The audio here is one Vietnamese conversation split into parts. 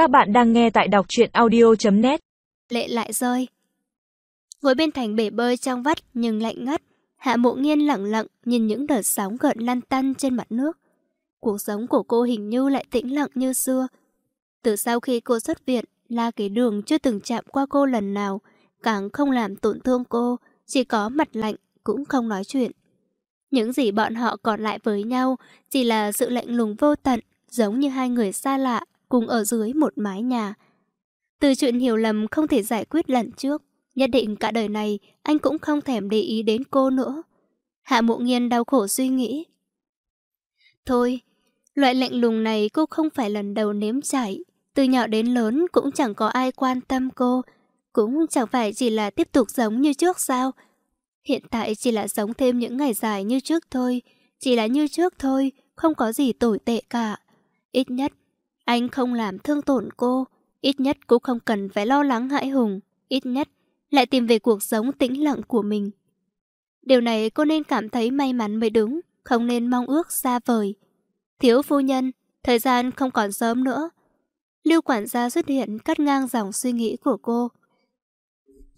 Các bạn đang nghe tại đọc truyện audio.net Lệ lại rơi. Ngồi bên thành bể bơi trong vắt nhưng lạnh ngắt, Hạ Mộ Nghiên lặng lặng nhìn những đợt sóng gợn lăn tăn trên mặt nước. Cuộc sống của cô hình như lại tĩnh lặng như xưa. Từ sau khi cô xuất viện, La cái Đường chưa từng chạm qua cô lần nào, càng không làm tổn thương cô, chỉ có mặt lạnh, cũng không nói chuyện. Những gì bọn họ còn lại với nhau chỉ là sự lạnh lùng vô tận, giống như hai người xa lạ, cùng ở dưới một mái nhà. Từ chuyện hiểu lầm không thể giải quyết lần trước, nhất định cả đời này anh cũng không thèm để ý đến cô nữa. Hạ mộ nghiên đau khổ suy nghĩ. Thôi, loại lạnh lùng này cô không phải lần đầu nếm trải. Từ nhỏ đến lớn cũng chẳng có ai quan tâm cô, cũng chẳng phải chỉ là tiếp tục giống như trước sao. Hiện tại chỉ là sống thêm những ngày dài như trước thôi, chỉ là như trước thôi, không có gì tồi tệ cả. Ít nhất anh không làm thương tổn cô, ít nhất cũng không cần phải lo lắng hãi hùng, ít nhất lại tìm về cuộc sống tĩnh lặng của mình. Điều này cô nên cảm thấy may mắn mới đúng, không nên mong ước xa vời. Thiếu phu nhân, thời gian không còn sớm nữa. Lưu quản gia xuất hiện cắt ngang dòng suy nghĩ của cô.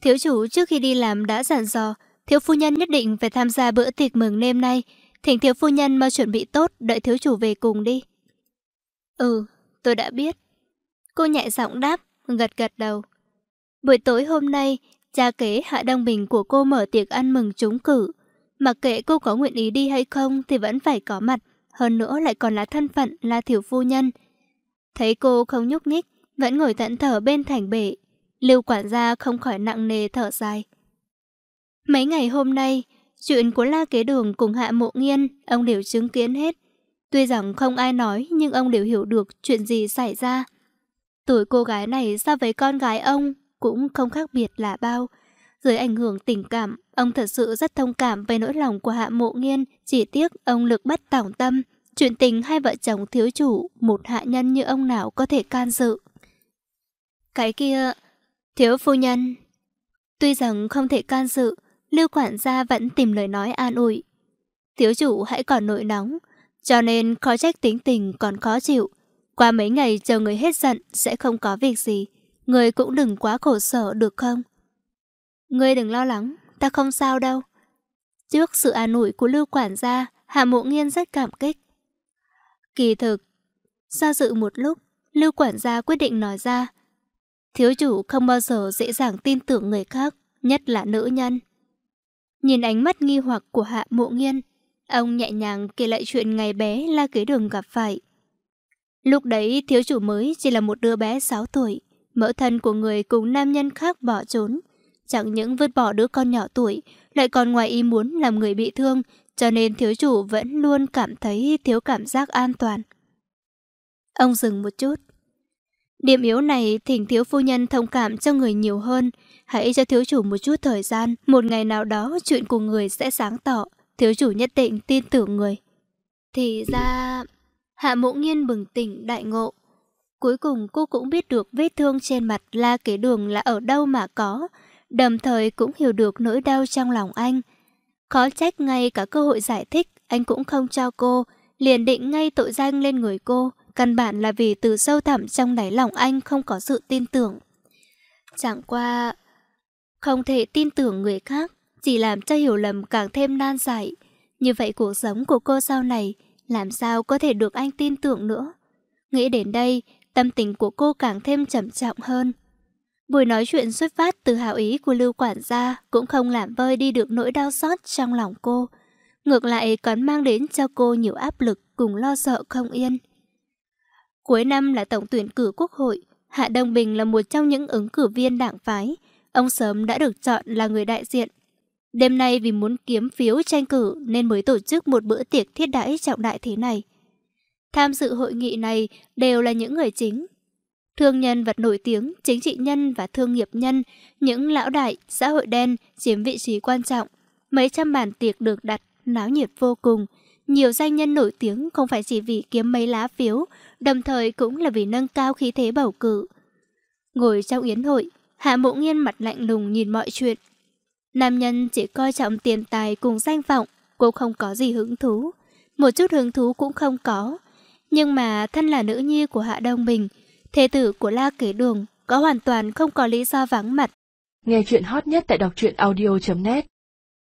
Thiếu chủ trước khi đi làm đã dặn dò, thiếu phu nhân nhất định phải tham gia bữa tiệc mừng đêm nay. Thỉnh thiếu phu nhân mau chuẩn bị tốt, đợi thiếu chủ về cùng đi. Ừ, tôi đã biết. Cô nhẹ giọng đáp, gật gật đầu. Buổi tối hôm nay, cha kế Hạ Đăng Bình của cô mở tiệc ăn mừng trúng cử. Mặc kệ cô có nguyện ý đi hay không thì vẫn phải có mặt, hơn nữa lại còn là thân phận là thiểu phu nhân. Thấy cô không nhúc nhích, vẫn ngồi tận thở bên thành bể. Lưu quản gia không khỏi nặng nề thở dài. Mấy ngày hôm nay, chuyện của La Kế Đường cùng Hạ Mộ Nghiên, ông đều chứng kiến hết. Tuy rằng không ai nói nhưng ông đều hiểu được chuyện gì xảy ra. Tuổi cô gái này so với con gái ông cũng không khác biệt là bao. Dưới ảnh hưởng tình cảm, ông thật sự rất thông cảm về nỗi lòng của Hạ Mộ Nghiên, chỉ tiếc ông lực bất tỏng tâm. Chuyện tình hai vợ chồng thiếu chủ, một hạ nhân như ông nào có thể can dự. Cái kia, thiếu phu nhân. Tuy rằng không thể can dự, Lưu quản gia vẫn tìm lời nói an ủi. Thiếu chủ hãy còn nội nóng, cho nên khó trách tính tình còn khó chịu. Qua mấy ngày chờ người hết giận sẽ không có việc gì. Người cũng đừng quá khổ sở được không? Người đừng lo lắng, ta không sao đâu. Trước sự an ủi của Lưu quản gia, Hạ Mộ Nghiên rất cảm kích. Kỳ thực, do dự một lúc, Lưu quản gia quyết định nói ra. Thiếu chủ không bao giờ dễ dàng tin tưởng người khác, nhất là nữ nhân. Nhìn ánh mắt nghi hoặc của Hạ Mộ Nghiên, Ông nhẹ nhàng kể lại chuyện ngày bé La Kế Đường gặp phải. Lúc đấy thiếu chủ mới chỉ là một đứa bé 6 tuổi, mẫu thân của người cùng nam nhân khác bỏ trốn. Chẳng những vứt bỏ đứa con nhỏ tuổi, lại còn ngoài ý muốn làm người bị thương, cho nên thiếu chủ vẫn luôn cảm thấy thiếu cảm giác an toàn. Ông dừng một chút. Điểm yếu này thỉnh thiếu phu nhân thông cảm cho người nhiều hơn. Hãy cho thiếu chủ một chút thời gian, một ngày nào đó chuyện của người sẽ sáng tỏ thiếu chủ nhất định tin tưởng người. Thì ra... Hạ mộ nghiên bừng tỉnh đại ngộ. Cuối cùng cô cũng biết được vết thương trên mặt la kế đường là ở đâu mà có, đồng thời cũng hiểu được nỗi đau trong lòng anh. Khó trách ngay cả cơ hội giải thích anh cũng không cho cô, liền định ngay tội danh lên người cô, căn bản là vì từ sâu thẳm trong đáy lòng anh không có sự tin tưởng. Chẳng qua... Không thể tin tưởng người khác, chỉ làm cho hiểu lầm càng thêm nan giải. Như vậy cuộc sống của cô sau này làm sao có thể được anh tin tưởng nữa. Nghĩ đến đây, tâm tình của cô càng thêm trầm trọng hơn. Buổi nói chuyện xuất phát từ hào ý của Lưu Quản gia cũng không làm vơi đi được nỗi đau xót trong lòng cô. Ngược lại còn mang đến cho cô nhiều áp lực cùng lo sợ không yên. Cuối năm là tổng tuyển cử quốc hội, Hạ Đông Bình là một trong những ứng cử viên đảng phái. Ông sớm đã được chọn là người đại diện Đêm nay vì muốn kiếm phiếu tranh cử nên mới tổ chức một bữa tiệc thiết đãi trọng đại thế này. Tham dự hội nghị này đều là những người chính. Thương nhân vật nổi tiếng, chính trị nhân và thương nghiệp nhân, những lão đại, xã hội đen chiếm vị trí quan trọng. Mấy trăm bàn tiệc được đặt, náo nhiệt vô cùng. Nhiều danh nhân nổi tiếng không phải chỉ vì kiếm mấy lá phiếu, đồng thời cũng là vì nâng cao khí thế bầu cử. Ngồi trong yến hội, Hạ Mộ Nghiên mặt lạnh lùng nhìn mọi chuyện, Nam nhân chỉ coi trọng tiền tài cùng danh vọng, cô không có gì hứng thú. Một chút hứng thú cũng không có. Nhưng mà thân là nữ nhi của Hạ Đông Bình, Thế tử của La Kế Đường có hoàn toàn không có lý do vắng mặt. Nghe chuyện hot nhất tại đọc truyện audio.net